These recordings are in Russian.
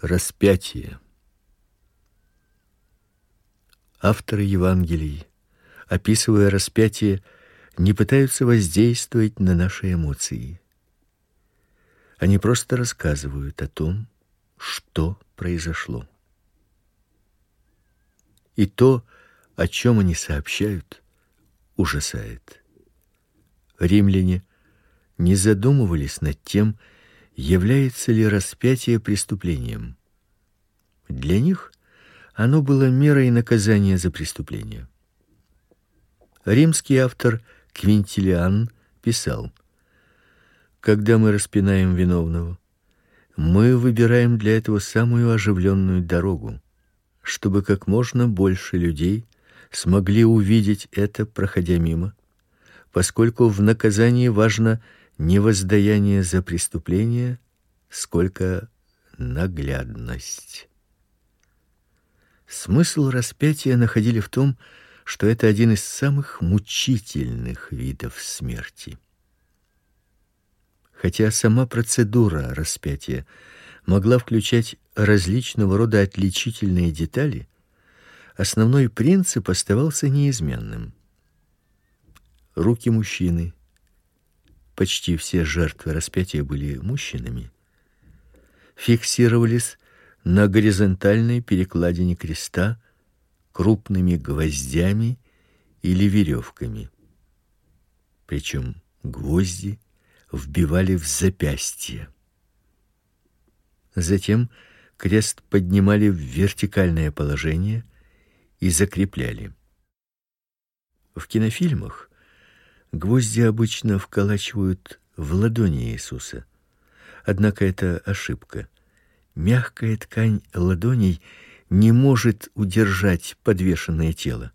Распятие. Авторы Евангелий, описывая распятие, не пытаются воздействовать на наши эмоции. Они просто рассказывают о том, что произошло. И то, о чем они сообщают, ужасает. Римляне не задумывались над тем, является ли распятие преступлением. Для них оно было мерой наказания за преступление. Римский автор Квинтилиан писал: Когда мы распинаем виновного, мы выбираем для этого самую оживленную дорогу, чтобы как можно больше людей смогли увидеть это, проходя мимо, поскольку в наказании важно не воздаяние за преступление, сколько наглядность. Смысл распятия находили в том, что это один из самых мучительных видов смерти. Хотя сама процедура распятия могла включать различного рода отличительные детали, основной принцип оставался неизменным. Руки мужчины, почти все жертвы распятия были мужчинами, фиксировались на горизонтальной перекладине креста крупными гвоздями или веревками. Причем гвозди вбивали в запястье. Затем крест поднимали в вертикальное положение и закрепляли. В кинофильмах Гвозди обычно вколачивают в ладони Иисуса. Однако это ошибка. Мягкая ткань ладоней не может удержать подвешенное тело.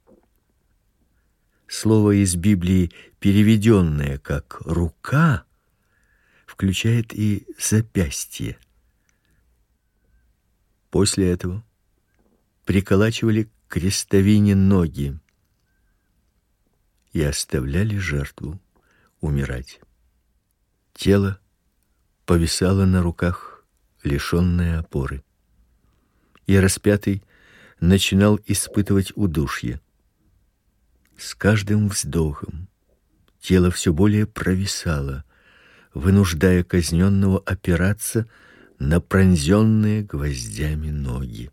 Слово из Библии, переведенное как рука, включает и запястье. После этого приколачивали к крестовине ноги и оставляли жертву умирать. Тело повисало на руках, лишённое опоры. И распятый начинал испытывать удушье. С каждым вздохом тело все более провисало, вынуждая казненного опираться на пронзенные гвоздями ноги.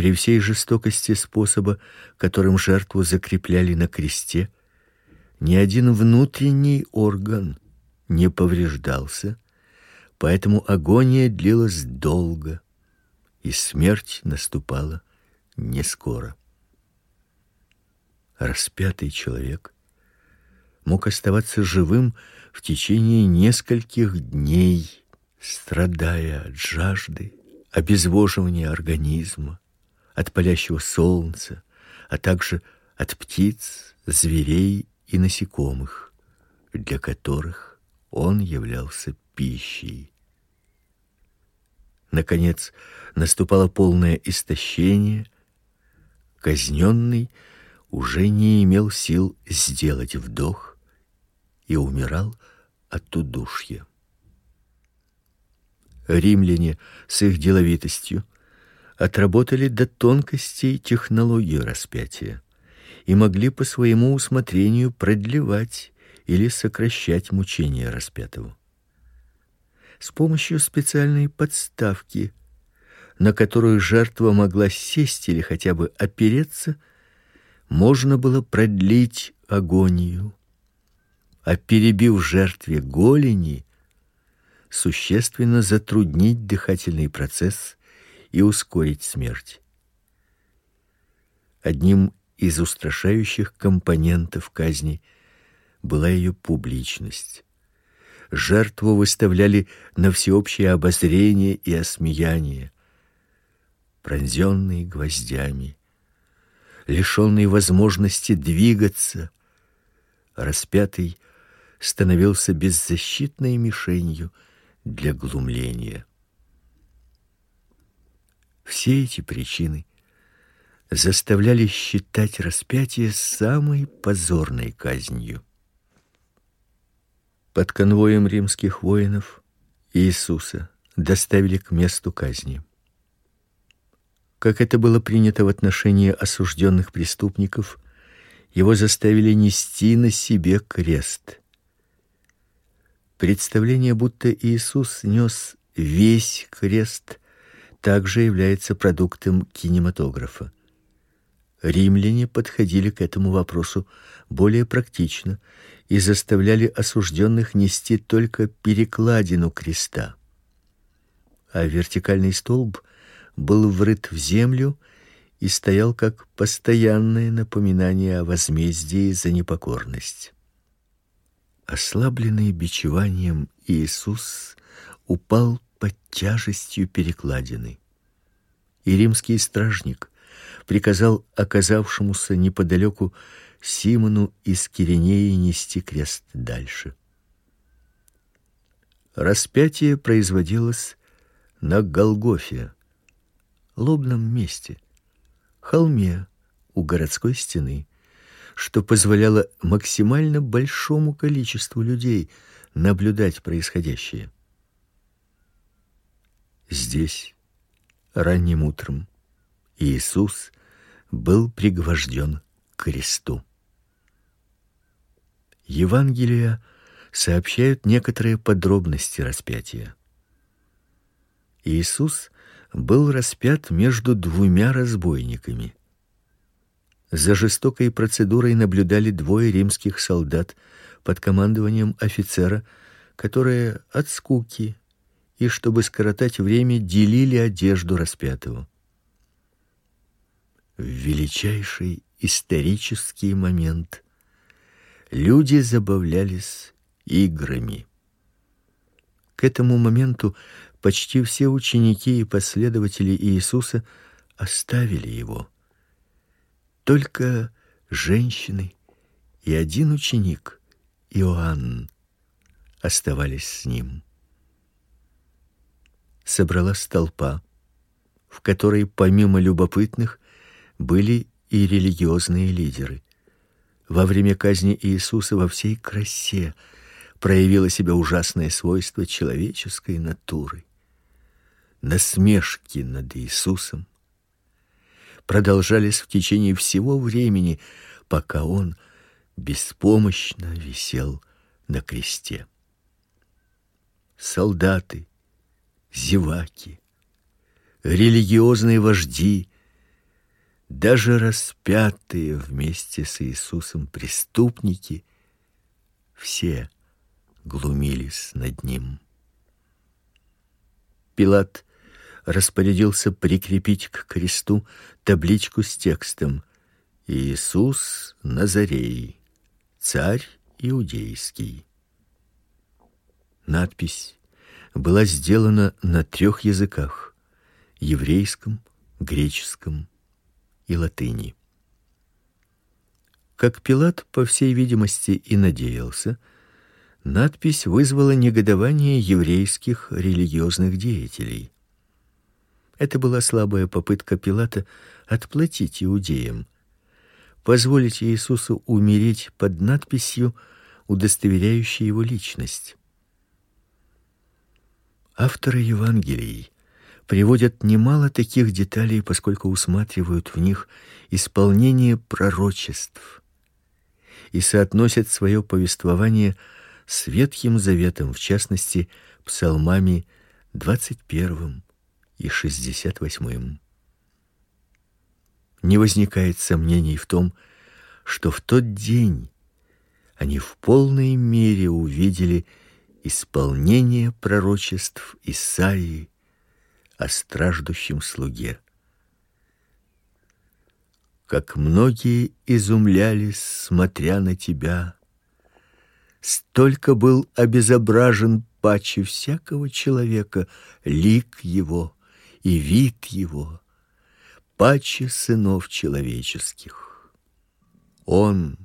При всей жестокости способа, которым жертву закрепляли на кресте, ни один внутренний орган не повреждался, поэтому агония длилась долго, и смерть наступала не скоро. Распятый человек мог оставаться живым в течение нескольких дней, страдая от жажды, обезвоживания организма, от палящего солнца, а также от птиц, зверей и насекомых, для которых он являлся пищей. Наконец, наступало полное истощение. Казненный уже не имел сил сделать вдох и умирал от удушья. Римляне с их деловитостью отработали до тонкостей технологию распятия и могли по своему усмотрению продлевать или сокращать мучения распятого. С помощью специальной подставки, на которую жертва могла сесть или хотя бы опереться, можно было продлить агонию, а перебив жертве голени, существенно затруднить дыхательный процесс и ускорить смерть. Одним из устрашающих компонентов казни была ее публичность. Жертву выставляли на всеобщее обозрение и осмеяние. Пронзенный гвоздями, лишенный возможности двигаться, распятый становился беззащитной мишенью для глумления. Все эти причины заставляли считать распятие самой позорной казнью. Под конвоем римских воинов Иисуса доставили к месту казни. Как это было принято в отношении осужденных преступников, его заставили нести на себе крест. Представление, будто Иисус нес весь крест, также является продуктом кинематографа. Римляне подходили к этому вопросу более практично и заставляли осужденных нести только перекладину креста. А вертикальный столб был врыт в землю и стоял как постоянное напоминание о возмездии за непокорность. Ослабленный бичеванием Иисус упал под тяжестью перекладины. И римский стражник приказал оказавшемуся неподалеку Симону из Киринеи нести крест дальше. Распятие производилось на Голгофе, лобном месте, холме у городской стены, что позволяло максимально большому количеству людей наблюдать происходящее. Здесь ранним утром Иисус был пригвожден к кресту. Евангелия сообщают некоторые подробности распятия. Иисус был распят между двумя разбойниками. За жестокой процедурой наблюдали двое римских солдат под командованием офицера, которые от скуки и чтобы скоротать время делили одежду распятого. В величайший исторический момент люди забавлялись играми. К этому моменту почти все ученики и последователи Иисуса оставили его. Только женщины и один ученик, Иоанн, оставались с ним собралась толпа, в которой помимо любопытных были и религиозные лидеры. Во время казни Иисуса во всей красе проявило себя ужасное свойство человеческой натуры. Насмешки над Иисусом продолжались в течение всего времени, пока он беспомощно висел на кресте. Солдаты, зеваки, религиозные вожди, даже распятые вместе с Иисусом преступники все глумились над ним. Пилат распорядился прикрепить к кресту табличку с текстом: Иисус Назарей, царь иудейский. Надпись была сделана на трех языках: еврейском, греческом и латыни. Как Пилат, по всей видимости, и надеялся, надпись вызвала негодование еврейских религиозных деятелей. Это была слабая попытка Пилата отплатить иудеям, позволить Иисусу умереть под надписью, удостоверяющей его личность. Авторы Евангелий приводят немало таких деталей, поскольку усматривают в них исполнение пророчеств и соотносят свое повествование с Ветхим Заветом, в частности, псалмами 21 и 68. Не возникает сомнений в том, что в тот день они в полной мере увидели исполнение пророчеств Исаии о страждущем слуге. Как многие изумлялись, смотря на тебя, столько был обезображен паче всякого человека лик его и вид его, паче сынов человеческих. Он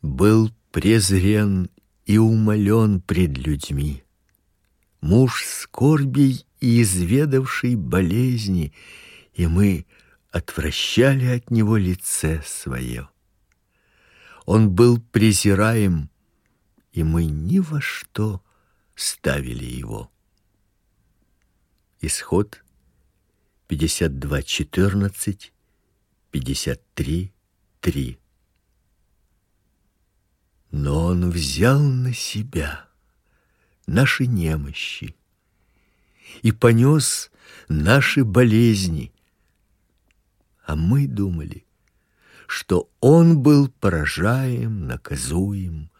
был презрен и умолен пред людьми. Муж скорбей и изведавший болезни, и мы отвращали от него лице свое. Он был презираем, и мы ни во что ставили его. Исход 52:14, 53:3. Но он взял на себя наши немощи и понес наши болезни. А мы думали, что он был поражаем, наказуем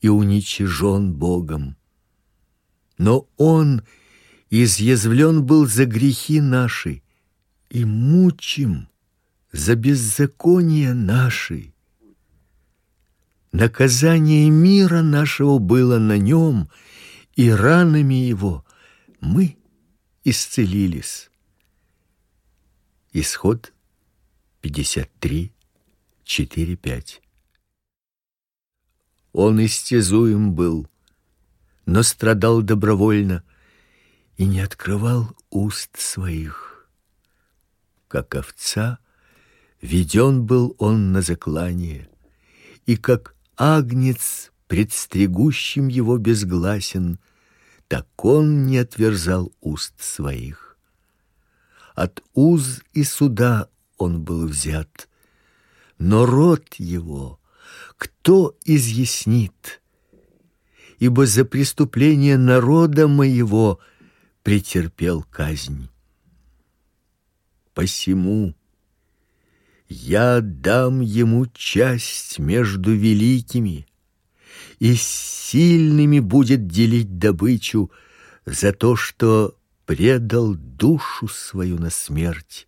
и уничижен Богом. Но он изъязвлен был за грехи наши и мучим за беззакония наши. Наказание мира нашего было на нем, и ранами его мы исцелились. Исход 53, 4, 5. Он истязуем был, но страдал добровольно и не открывал уст своих. Как овца, веден был он на заклание, и как агнец, предстригущим его безгласен, так он не отверзал уст своих. От уз и суда он был взят, но род его кто изъяснит? Ибо за преступление народа моего претерпел казнь. Посему я дам ему часть между великими, и сильными будет делить добычу за то, что предал душу свою на смерть,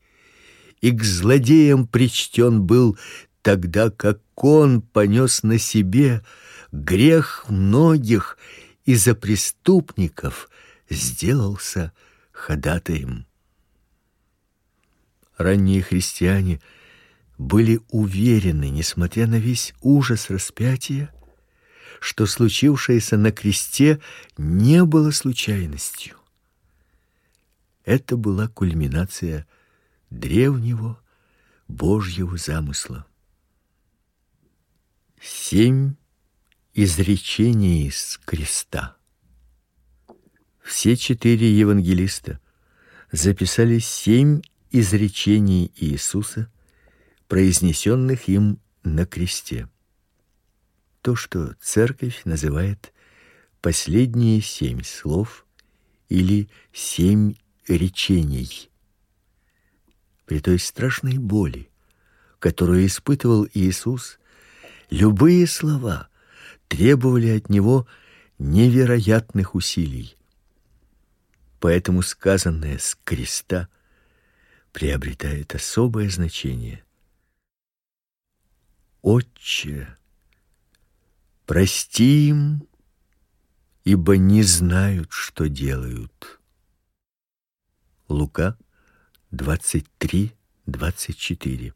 и к злодеям причтен был тогда, как он понес на себе грех многих и за преступников сделался ходатаем. Ранние христиане были уверены, несмотря на весь ужас распятия, что случившееся на кресте не было случайностью. Это была кульминация древнего Божьего замысла. Семь изречений из креста. Все четыре евангелиста записали семь изречений Иисуса, произнесенных им на кресте. То, что церковь называет последние семь слов или семь речений. При той страшной боли, которую испытывал Иисус, любые слова требовали от него невероятных усилий. Поэтому сказанное с креста приобретает особое значение. Отче, прости им, ибо не знают, что делают. Лука 23:24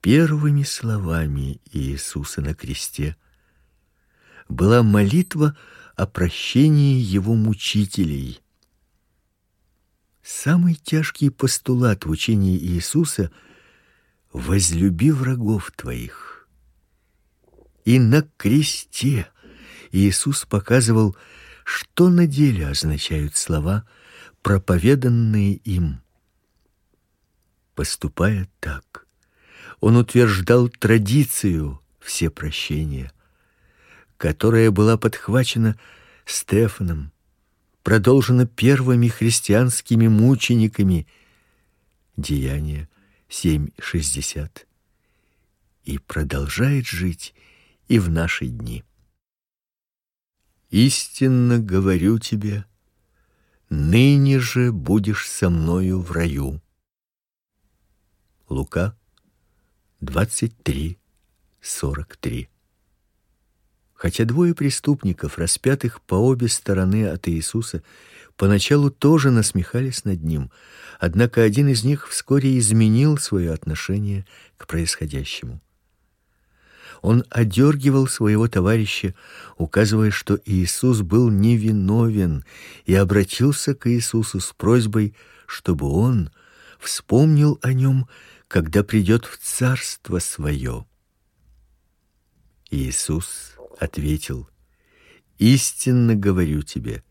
Первыми словами Иисуса на кресте была молитва о прощении его мучителей. Самый тяжкий постулат в учении Иисуса возлюби врагов твоих. И на кресте Иисус показывал, что на деле означают слова, проповеданные им. Поступая так, он утверждал традицию все прощения, которая была подхвачена Стефаном, продолжена первыми христианскими мучениками. Деяния 7:60 и продолжает жить и в наши дни. Истинно говорю тебе, ныне же будешь со мною в раю. Лука 23:43. Хотя двое преступников, распятых по обе стороны от Иисуса, поначалу тоже насмехались над ним, однако один из них вскоре изменил свое отношение к происходящему. Он одергивал своего товарища, указывая, что Иисус был невиновен, и обратился к Иисусу с просьбой, чтобы он вспомнил о нем когда придет в царство свое. Иисус ответил: Истинно говорю тебе,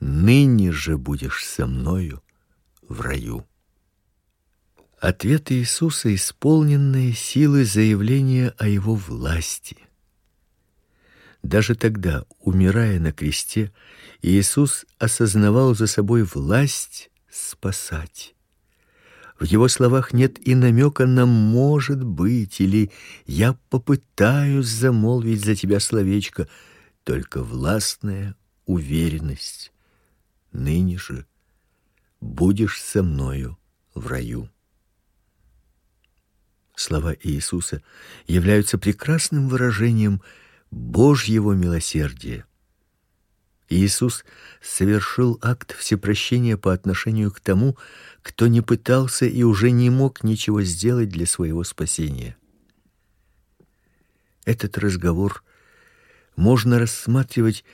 ныне же будешь со мною в раю. Ответ Иисуса исполненные силы заявления о его власти. Даже тогда, умирая на кресте, Иисус осознавал за собой власть спасать. В его словах нет и намека на может быть или я попытаюсь замолвить за тебя словечко, только властная уверенность. Ныне же будешь со мною в раю. Слова Иисуса являются прекрасным выражением Божьего милосердия. Иисус совершил акт всепрощения по отношению к тому, кто не пытался и уже не мог ничего сделать для своего спасения. Этот разговор можно рассматривать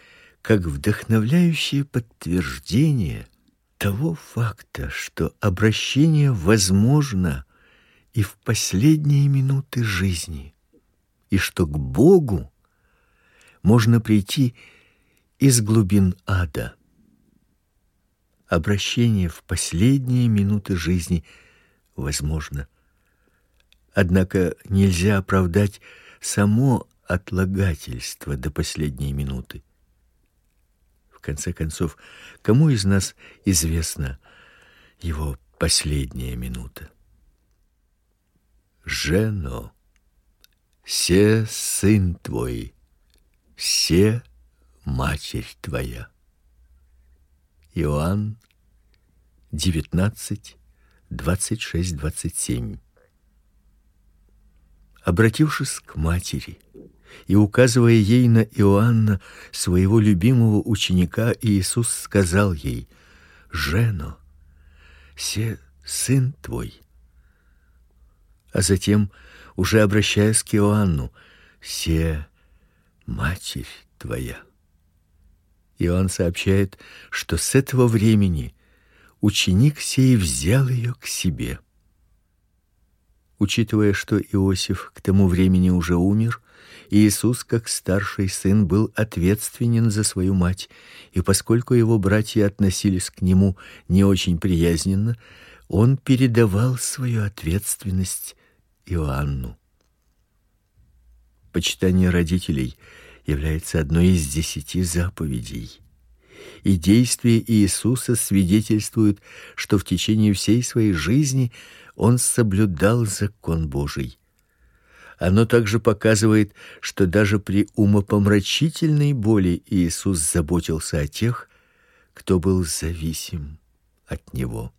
как вдохновляющее подтверждение того факта, что обращение возможно и в последние минуты жизни, и что к Богу можно прийти из глубин ада. Обращение в последние минуты жизни возможно. Однако нельзя оправдать само отлагательство до последней минуты. Конце концов, кому из нас известна его последняя минута? Жено, се сын твой, все матерь твоя. Иоанн 19 26 27. Обратившись к матери и указывая ей на Иоанна, своего любимого ученика, Иисус сказал ей: "Жено, се сын твой". А затем, уже обращаясь к Иоанну: "Се матерь твоя". Иоанн сообщает, что с этого времени ученик сей взял ее к себе. Учитывая, что Иосиф к тому времени уже умер, Иисус, как старший сын, был ответственен за свою мать, и поскольку его братья относились к нему не очень приязненно, он передавал свою ответственность Иоанну. Почитание родителей является одной из десяти заповедей. И действия Иисуса свидетельствуют, что в течение всей своей жизни он соблюдал закон Божий. Оно также показывает, что даже при умопомрачительной боли Иисус заботился о тех, кто был зависим от него.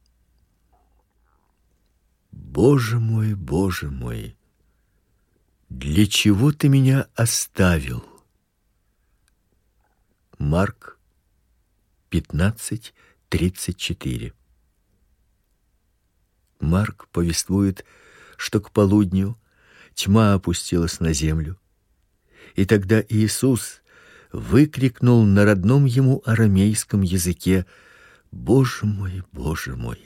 Боже мой, Боже мой, для чего ты меня оставил? Марк 15:34. Марк повествует, что к полудню тьма опустилась на землю. И тогда Иисус выкрикнул на родном ему арамейском языке: "Боже мой, Боже мой,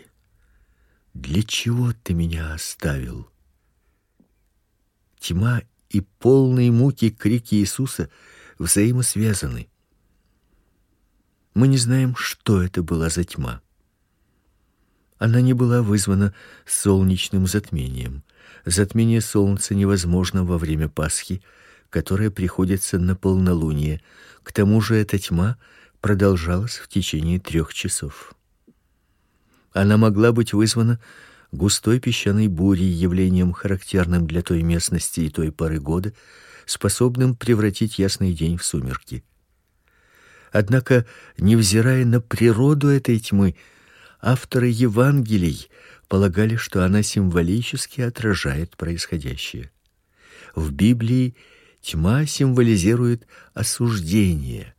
для чего ты меня оставил?" Тьма и полные муки крики Иисуса взаимосвязаны. Мы не знаем, что это была за тьма. Она не была вызвана солнечным затмением. Затмение солнца невозможно во время Пасхи, которая приходится на полнолуние. К тому же эта тьма продолжалась в течение трех часов. Она могла быть вызвана густой песчаной бурей, явлением характерным для той местности и той поры года, способным превратить ясный день в сумерки. Однако, невзирая на природу этой тьмы, авторы Евангелий полагали, что она символически отражает происходящее. В Библии тьма символизирует осуждение.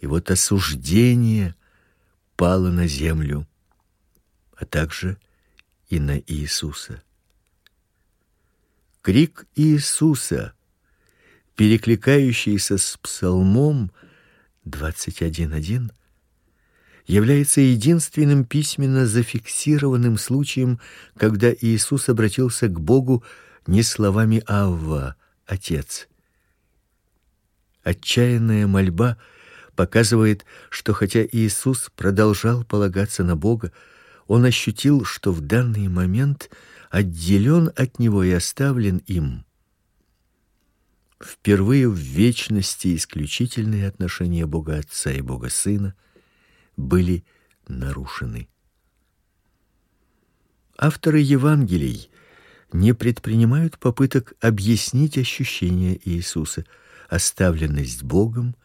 И вот осуждение пало на землю, а также и на Иисуса. Крик Иисуса, перекликающийся с псалмом 21.1 является единственным письменно зафиксированным случаем, когда Иисус обратился к Богу не словами Авва, Отец. Отчаянная мольба показывает, что хотя Иисус продолжал полагаться на Бога, он ощутил, что в данный момент отделен от него и оставлен им. Впервые в вечности исключительные отношения Бога Отца и Бога Сына были нарушены. Авторы Евангелий не предпринимают попыток объяснить ощущения Иисуса, оставленность Богом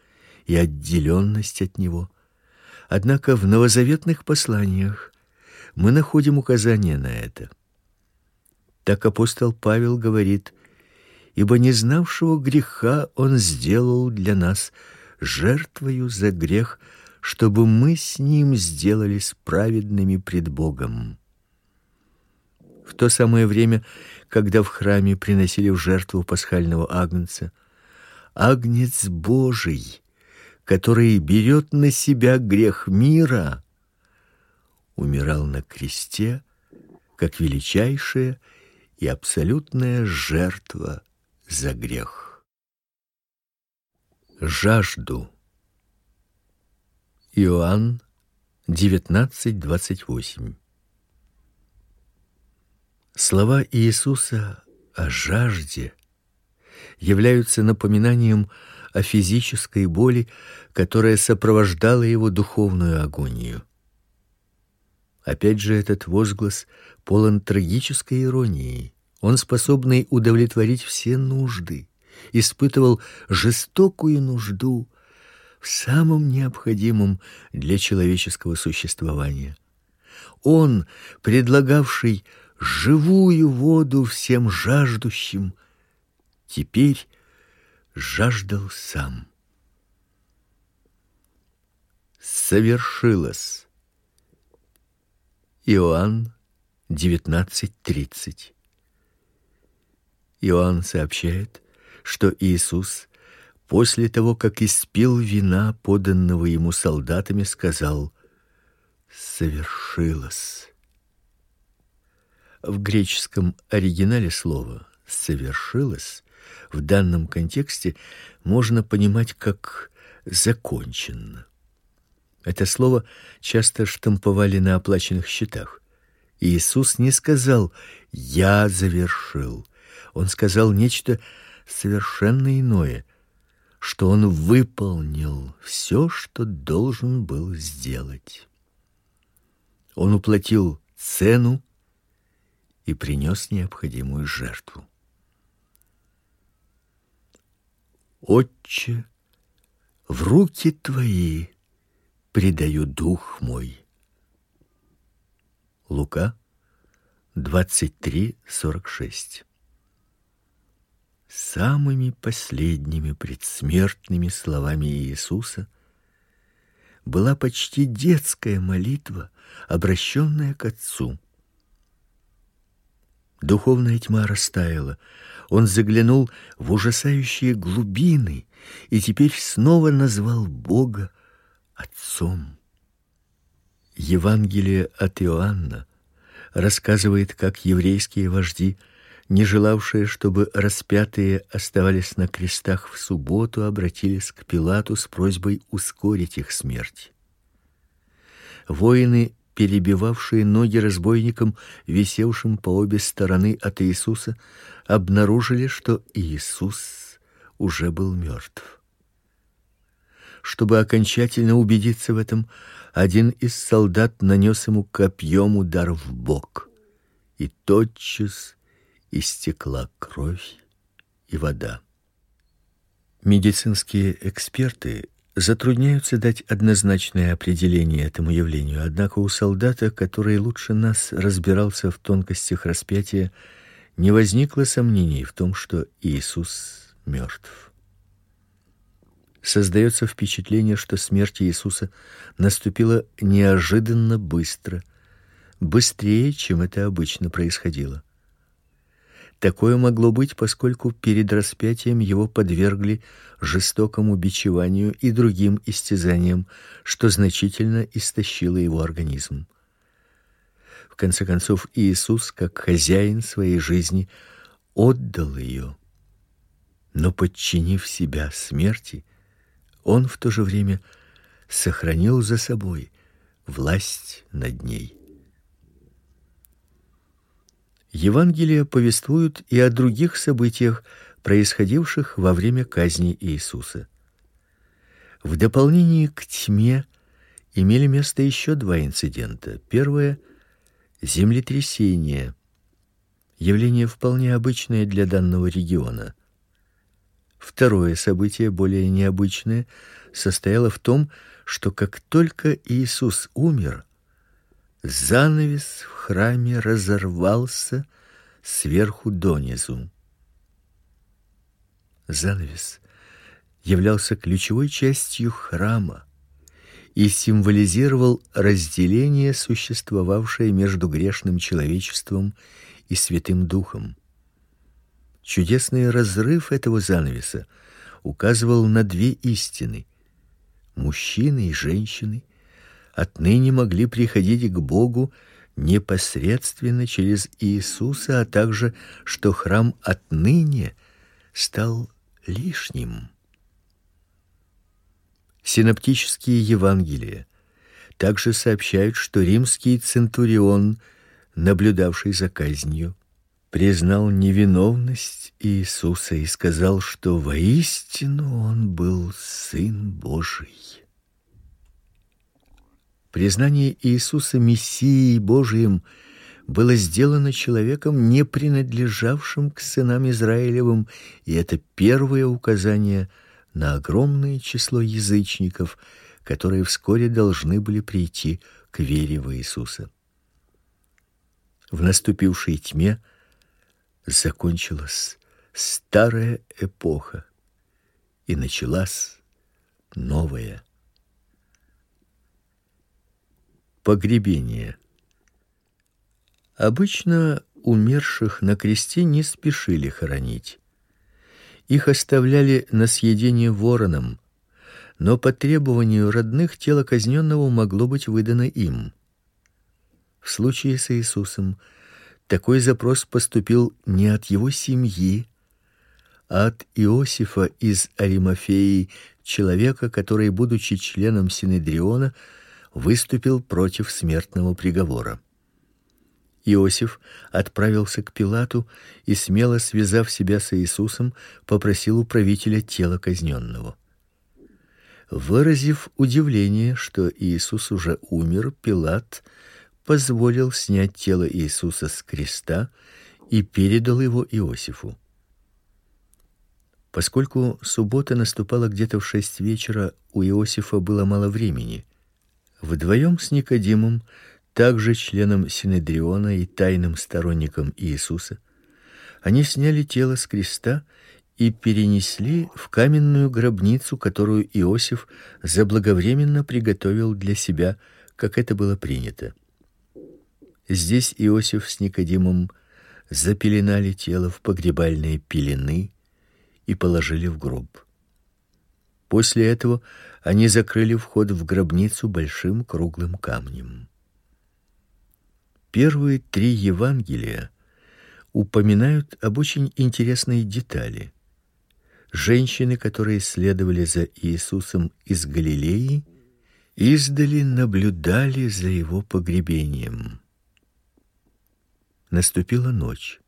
и отделенность от него. Однако в новозаветных посланиях мы находим указание на это. Так апостол Павел говорит: "Ибо не знавшего греха он сделал для нас жертвою за грех, чтобы мы с ним сделались праведными пред Богом". В то самое время, когда в храме приносили в жертву пасхального агнца, агнец Божий, который берет на себя грех мира, умирал на кресте как величайшая и абсолютная жертва за грех. Жажду. Иоанн 19:28. Слова Иисуса о жажде являются напоминанием о физической боли, которая сопровождала его духовную агонию. Опять же этот возглас полон трагической иронии. Он способный удовлетворить все нужды, испытывал жестокую нужду в самом необходимом для человеческого существования. Он, предлагавший живую воду всем жаждущим, теперь жаждал сам. Совершилось. Иоанн 19:30. Иоанн сообщает, что Иисус после того, как испил вина, поданного ему солдатами, сказал: "Совершилось". В греческом оригинале слово совершилось в данном контексте можно понимать как закончено. Это слово часто штамповали на оплаченных счетах. Иисус не сказал: "Я завершил". Он сказал нечто совершенно иное, что он выполнил все, что должен был сделать. Он уплатил цену и принес необходимую жертву. Отче, в руки твои предаю дух мой. Лука 23:46. Самыми последними предсмертными словами Иисуса была почти детская молитва, обращенная к Отцу. Духовная тьма растаяла. Он заглянул в ужасающие глубины и теперь снова назвал Бога Отцом. Евангелие от Иоанна рассказывает, как еврейские вожди, не желавшие, чтобы распятые оставались на крестах в субботу, обратились к Пилату с просьбой ускорить их смерть. Воины перебивавшие ноги разбойникам, висевшим по обе стороны от Иисуса, обнаружили, что Иисус уже был мертв. Чтобы окончательно убедиться в этом, один из солдат нанес ему копьем удар в бок, и тотчас истекла кровь и вода. Медицинские эксперты затрудняются дать однозначное определение этому явлению. Однако у солдата, который лучше нас разбирался в тонкостях распятия, не возникло сомнений в том, что Иисус мертв. Создается впечатление, что смерть Иисуса наступила неожиданно быстро, быстрее, чем это обычно происходило. Такое могло быть, поскольку перед распятием его подвергли жестокому бичеванию и другим истязаниям, что значительно истощило его организм. В конце концов, Иисус, как хозяин своей жизни, отдал ее. Но подчинив себя смерти, он в то же время сохранил за собой власть над ней. Евангелия повествуют и о других событиях, происходивших во время казни Иисуса. В дополнение к тьме имели место еще два инцидента. Первое землетрясение, явление вполне обычное для данного региона. Второе событие, более необычное, состояло в том, что как только Иисус умер, занавес в храме разорвался сверху донизу. Занавес являлся ключевой частью храма и символизировал разделение, существовавшее между грешным человечеством и Святым Духом. Чудесный разрыв этого занавеса указывал на две истины: мужчины и женщины отныне могли приходить к Богу непосредственно через Иисуса, а также что храм отныне стал лишним. Синоптические Евангелия также сообщают, что римский центурион, наблюдавший за казнью, признал невиновность Иисуса и сказал, что воистину он был сын Божий. Признание Иисуса мессией Божиим было сделано человеком, не принадлежавшим к сынам Израилевым, и это первое указание на огромное число язычников, которые вскоре должны были прийти к вере в Иисуса. В наступившей тьме закончилась старая эпоха и началась новая. Погребение. Обычно умерших на кресте не спешили хоронить. Их оставляли на съедение воронам, но по требованию родных тело казненного могло быть выдано им. В случае с Иисусом такой запрос поступил не от его семьи, а от Иосифа из Аримафеи, человека, который, будучи членом синедриона, выступил против смертного приговора. Иосиф отправился к Пилату и смело связав себя с Иисусом, попросил у правителя тело казненного. Выразив удивление, что Иисус уже умер, Пилат позволил снять тело Иисуса с креста и передал его Иосифу. Поскольку суббота наступала где-то в шесть вечера, у Иосифа было мало времени. Вдвоем с Никодимом, также членом синедриона и тайным сторонником Иисуса, они сняли тело с креста и перенесли в каменную гробницу, которую Иосиф заблаговременно приготовил для себя, как это было принято. Здесь Иосиф с Никодимом запеленали тело в погребальные пелены и положили в гроб. После этого они закрыли вход в гробницу большим круглым камнем. Первые три Евангелия упоминают об очень интересной детали. Женщины, которые следовали за Иисусом из Галилеи, издали наблюдали за его погребением. Наступила ночь.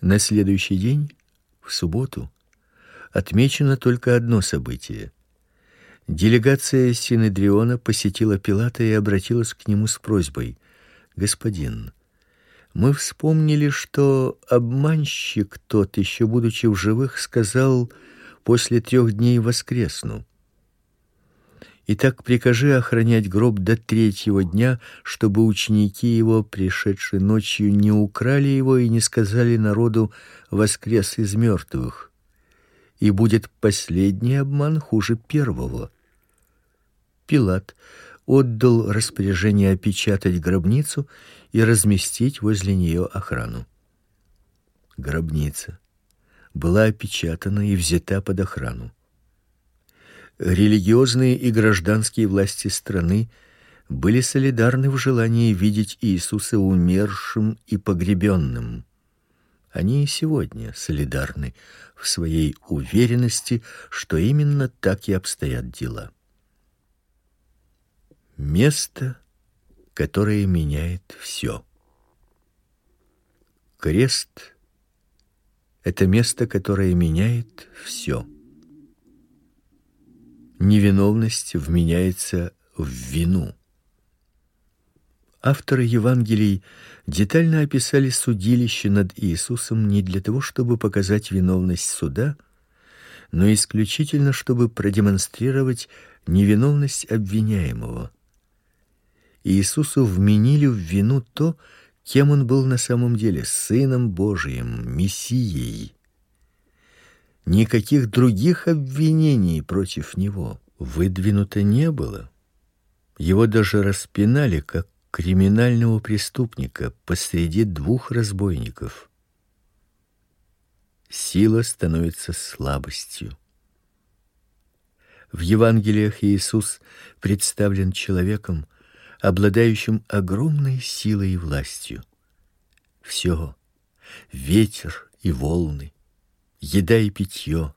На следующий день, в субботу, отмечено только одно событие. Делегация Синедриона посетила Пилата и обратилась к нему с просьбой: "Господин, мы вспомнили, что обманщик тот, еще будучи в живых, сказал: после трех дней воскресну. Итак, прикажи охранять гроб до третьего дня, чтобы ученики его, пришедшие ночью, не украли его и не сказали народу: воскрес из мертвых и будет последний обман хуже первого. Пилат отдал распоряжение опечатать гробницу и разместить возле нее охрану. Гробница была опечатана и взята под охрану. Религиозные и гражданские власти страны были солидарны в желании видеть Иисуса умершим и погребенным. Они и сегодня солидарны в своей уверенности, что именно так и обстоят дела. Место, которое меняет все. Крест это место, которое меняет все. Невиновность вменяется в вину. Авторы Евангелий детально описали судилище над Иисусом не для того, чтобы показать виновность суда, но исключительно чтобы продемонстрировать невиновность обвиняемого. Иисусу вменили в вину то, кем он был на самом деле: сыном Божиим, мессией. Никаких других обвинений против него выдвинуто не было. Его даже распинали как криминального преступника посреди двух разбойников. Сила становится слабостью. В Евангелиях Иисус представлен человеком, обладающим огромной силой и властью. Все — ветер и волны, еда и питье,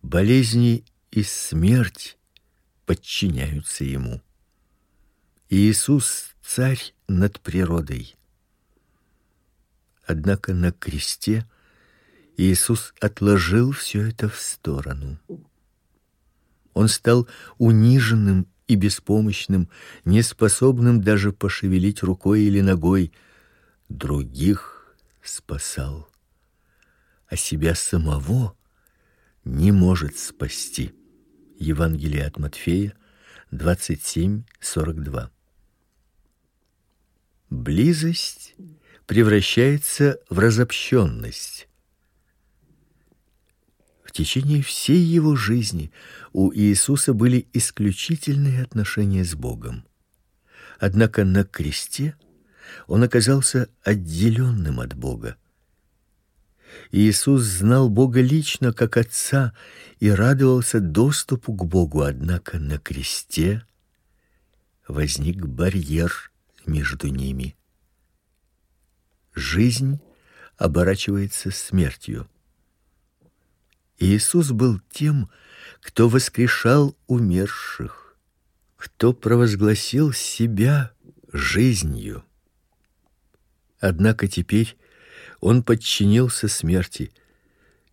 болезни и смерть — подчиняются ему. Иисус царь над природой. Однако на кресте Иисус отложил все это в сторону. Он стал униженным и беспомощным, неспособным даже пошевелить рукой или ногой, других спасал, а себя самого не может спасти. Евангелие от Матфея 27:42 близость превращается в разобщенность. В течение всей его жизни у Иисуса были исключительные отношения с Богом. Однако на кресте он оказался отделенным от Бога. Иисус знал Бога лично как Отца и радовался доступу к Богу, однако на кресте возник барьер между ними. Жизнь оборачивается смертью. Иисус был тем, кто воскрешал умерших, кто провозгласил себя жизнью. Однако теперь он подчинился смерти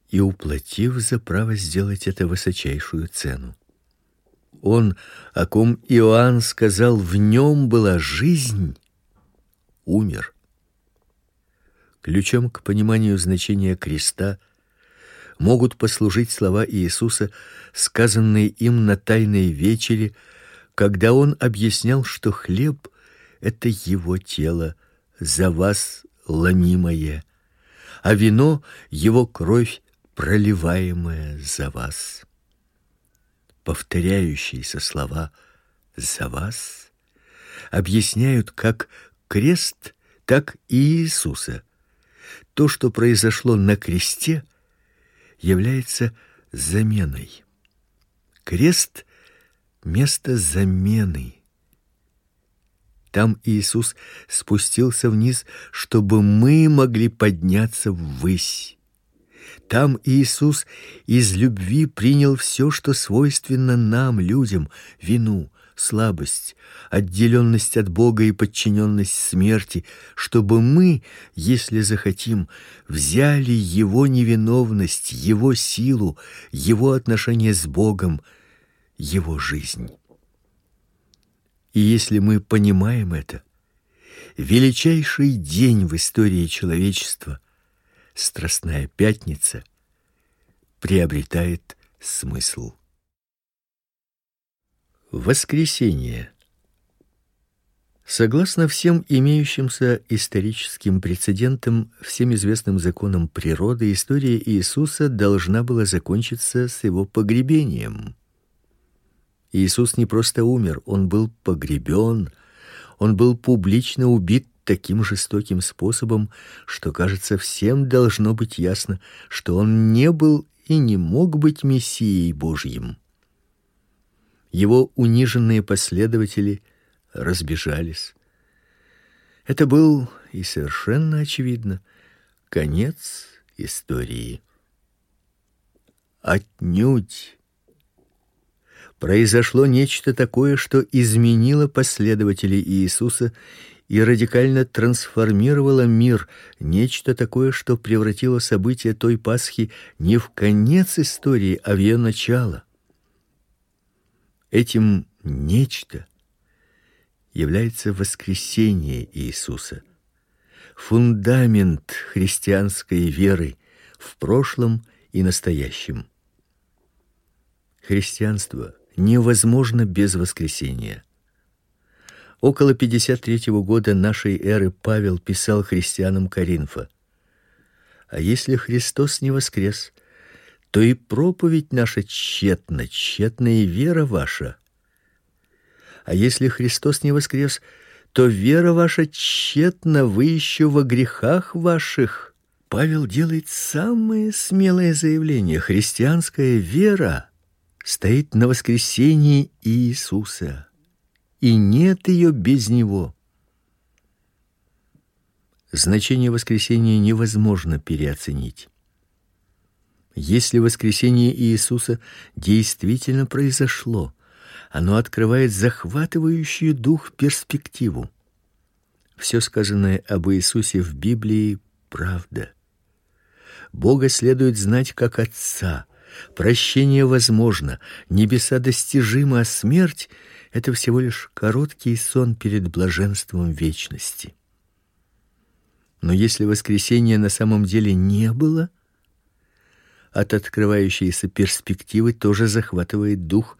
и уплатив за право сделать это высочайшую цену. Он, о ком Иоанн сказал, в нем была жизнь, умер. Ключом к пониманию значения креста могут послужить слова Иисуса, сказанные им на тайной вечере, когда он объяснял, что хлеб это его тело, за вас ломимое, а вино его кровь, проливаемая за вас повторяющиеся слова за вас объясняют как крест, так и Иисуса. То, что произошло на кресте, является заменой. Крест место замены. Там Иисус спустился вниз, чтобы мы могли подняться ввысь. Там Иисус из любви принял все, что свойственно нам, людям: вину, слабость, отделенность от Бога и подчиненность смерти, чтобы мы, если захотим, взяли его невиновность, его силу, его отношение с Богом, его жизнь. И если мы понимаем это, величайший день в истории человечества Страстная пятница приобретает смысл. Воскресение. Согласно всем имеющимся историческим прецедентам, всем известным законам природы, история Иисуса должна была закончиться с его погребением. Иисус не просто умер, он был погребен, он был публично убит таким жестоким способом, что, кажется, всем должно быть ясно, что он не был и не мог быть мессией Божьим. Его униженные последователи разбежались. Это был и совершенно очевидно конец истории. Отнюдь произошло нечто такое, что изменило последователей Иисуса и радикально трансформировало мир, нечто такое, что превратило события той Пасхи не в конец истории, а в ее начало. Этим нечто является воскресение Иисуса, фундамент христианской веры в прошлом и настоящем. Христианство невозможно без воскресения. Около 53 года нашей эры Павел писал христианам Коринфа: А если Христос не воскрес, то и проповедь наша тщетна, тщетна и вера ваша. А если Христос не воскрес, то вера ваша тщетна, вы еще во грехах ваших. Павел делает самое смелое заявление: христианская вера стоит на воскресении Иисуса, и нет ее без него. Значение воскресения невозможно переоценить. Если воскресение Иисуса действительно произошло, оно открывает захватывающую дух перспективу. Все сказанное об Иисусе в Библии правда. Бога следует знать как Отца, Прощение возможно, небеса достижимы, а смерть это всего лишь короткий сон перед блаженством вечности. Но если воскресения на самом деле не было, от открывающейся перспективы тоже захватывает дух,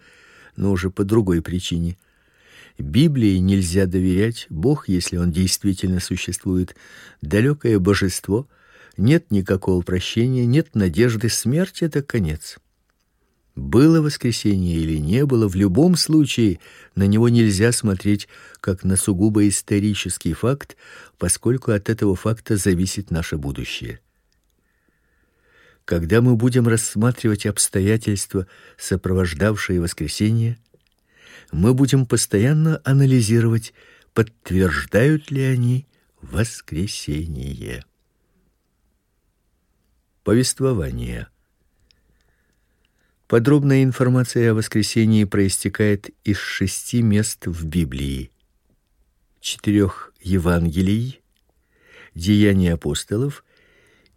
но уже по другой причине. Библии нельзя доверять, Бог, если он действительно существует, далекое божество — нет никакого прощения, нет надежды, смерть это конец. Было воскресение или не было, в любом случае на него нельзя смотреть как на сугубо исторический факт, поскольку от этого факта зависит наше будущее. Когда мы будем рассматривать обстоятельства, сопровождавшие воскресение, мы будем постоянно анализировать, подтверждают ли они воскресение. Повествование. Подробная информация о воскресении проистекает из шести мест в Библии: четырех Евангелий, Деяний апостолов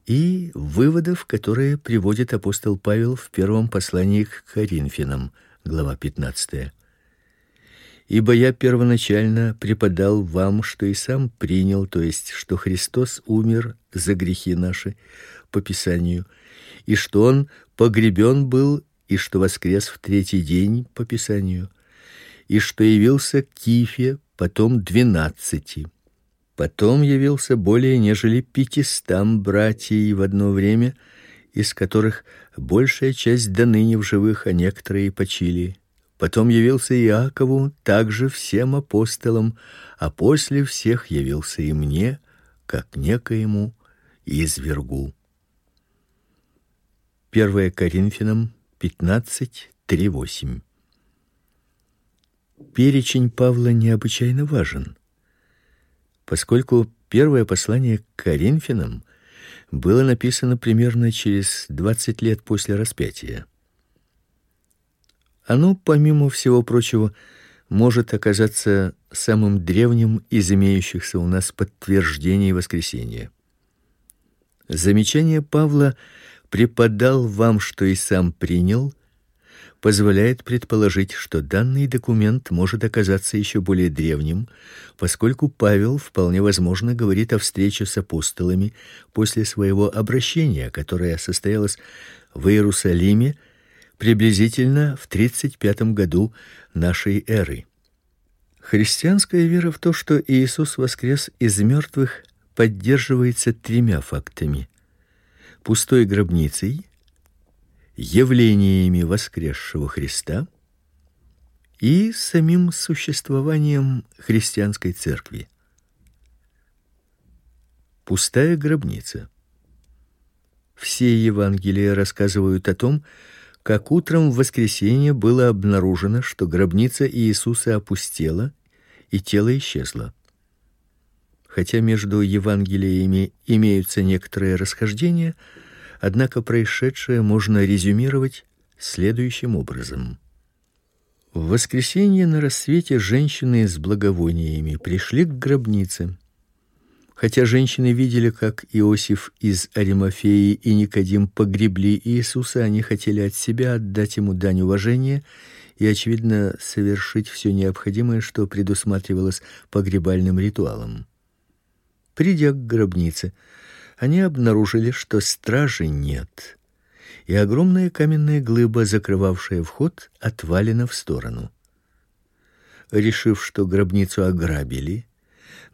и выводов, которые приводит апостол Павел в первом послании к Коринфянам, глава 15. Ибо я первоначально преподал вам, что и сам принял, то есть, что Христос умер за грехи наши по Писанию, и что он погребен был, и что воскрес в третий день по Писанию, и что явился к Кифе, потом двенадцати. Потом явился более нежели пятистам братьев в одно время, из которых большая часть до ныне в живых, а некоторые почили. Потом явился Иакову, также всем апостолам, а после всех явился и мне, как некоему извергу. 1 Коринфянам 15:3-8. Перечень Павла необычайно важен, поскольку первое послание к Коринфянам было написано примерно через 20 лет после распятия. Оно, помимо всего прочего, может оказаться самым древним из имеющихся у нас подтверждений воскресения. Замечание Павла преподал вам, что и сам принял, позволяет предположить, что данный документ может оказаться еще более древним, поскольку Павел вполне возможно говорит о встрече с апостолами после своего обращения, которое состоялось в Иерусалиме приблизительно в 35 году нашей эры. Христианская вера в то, что Иисус воскрес из мертвых, поддерживается тремя фактами: пустой гробницей, явлениями воскресшего Христа и самим существованием христианской церкви. Пустая гробница. Все Евангелия рассказывают о том, как утром в воскресенье было обнаружено, что гробница Иисуса опустела и тело исчезло. Хотя между Евангелиями имеются некоторые расхождения, однако происшедшее можно резюмировать следующим образом: в воскресенье на рассвете женщины с благовониями пришли к гробнице. Хотя женщины видели, как Иосиф из Аримафеи и Никодим погребли Иисуса, они хотели от себя отдать ему дань уважения и очевидно совершить все необходимое, что предусматривалось погребальным ритуалом. Придя к гробнице, они обнаружили, что стражи нет, и огромная каменная глыба, закрывавшая вход, отвалена в сторону. Решив, что гробницу ограбили,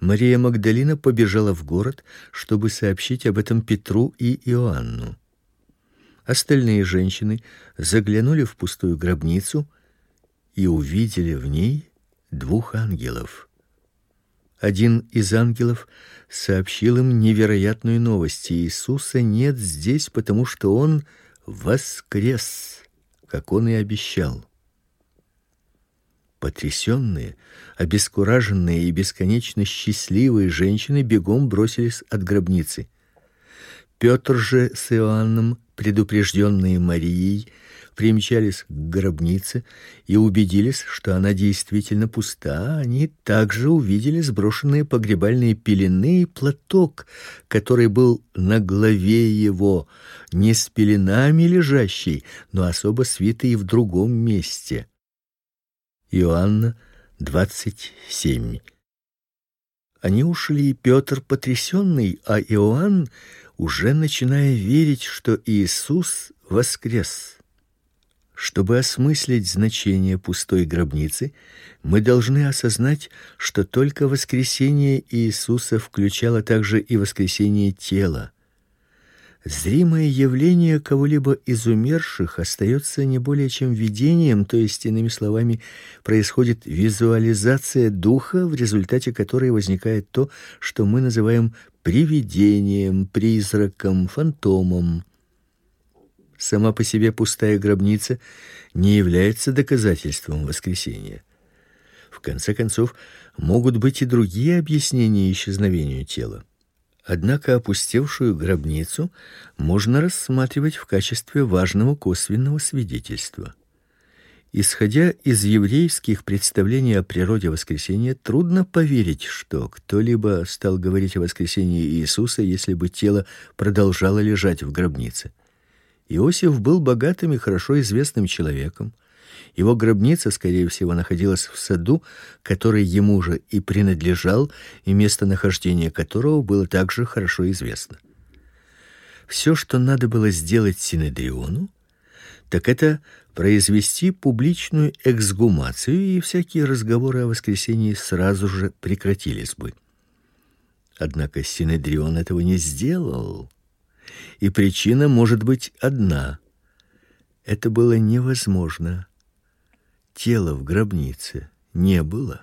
Мария Магдалина побежала в город, чтобы сообщить об этом Петру и Иоанну. Остальные женщины заглянули в пустую гробницу и увидели в ней двух ангелов. Один из ангелов сообщил им невероятную новость: Иисуса нет здесь, потому что он воскрес, как он и обещал. Потрясенные, обескураженные и бесконечно счастливые женщины бегом бросились от гробницы. Петр же с Иоанном, предупрежденные Марией, примчались к гробнице и убедились, что она действительно пуста. Они также увидели сброшенные погребальные пелены и платок, который был на голове его, не с пеленами лежащий, но особо свитый в другом месте. Иоанна 27. Они ушли, и Петр потрясенный, а Иоанн уже начиная верить, что Иисус воскрес. Чтобы осмыслить значение пустой гробницы, мы должны осознать, что только воскресение Иисуса включало также и воскресение тела. Зримое явление кого-либо из умерших остается не более чем видением, то есть иными словами, происходит визуализация духа, в результате которой возникает то, что мы называем привидением, призраком, фантомом. Сама по себе пустая гробница не является доказательством воскресения. В конце концов, могут быть и другие объяснения исчезновению тела. Однако опустевшую гробницу можно рассматривать в качестве важного косвенного свидетельства. Исходя из еврейских представлений о природе воскресения, трудно поверить, что кто-либо стал говорить о воскресении Иисуса, если бы тело продолжало лежать в гробнице. Иосиф был богатым и хорошо известным человеком. Его гробница, скорее всего, находилась в саду, который ему же и принадлежал, и местонахождение которого было также хорошо известно. Все, что надо было сделать Синедриону, так это произвести публичную эксгумацию, и всякие разговоры о воскресении сразу же прекратились бы. Однако Синедрион этого не сделал. И причина может быть одна. Это было невозможно тела в гробнице не было.